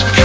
house.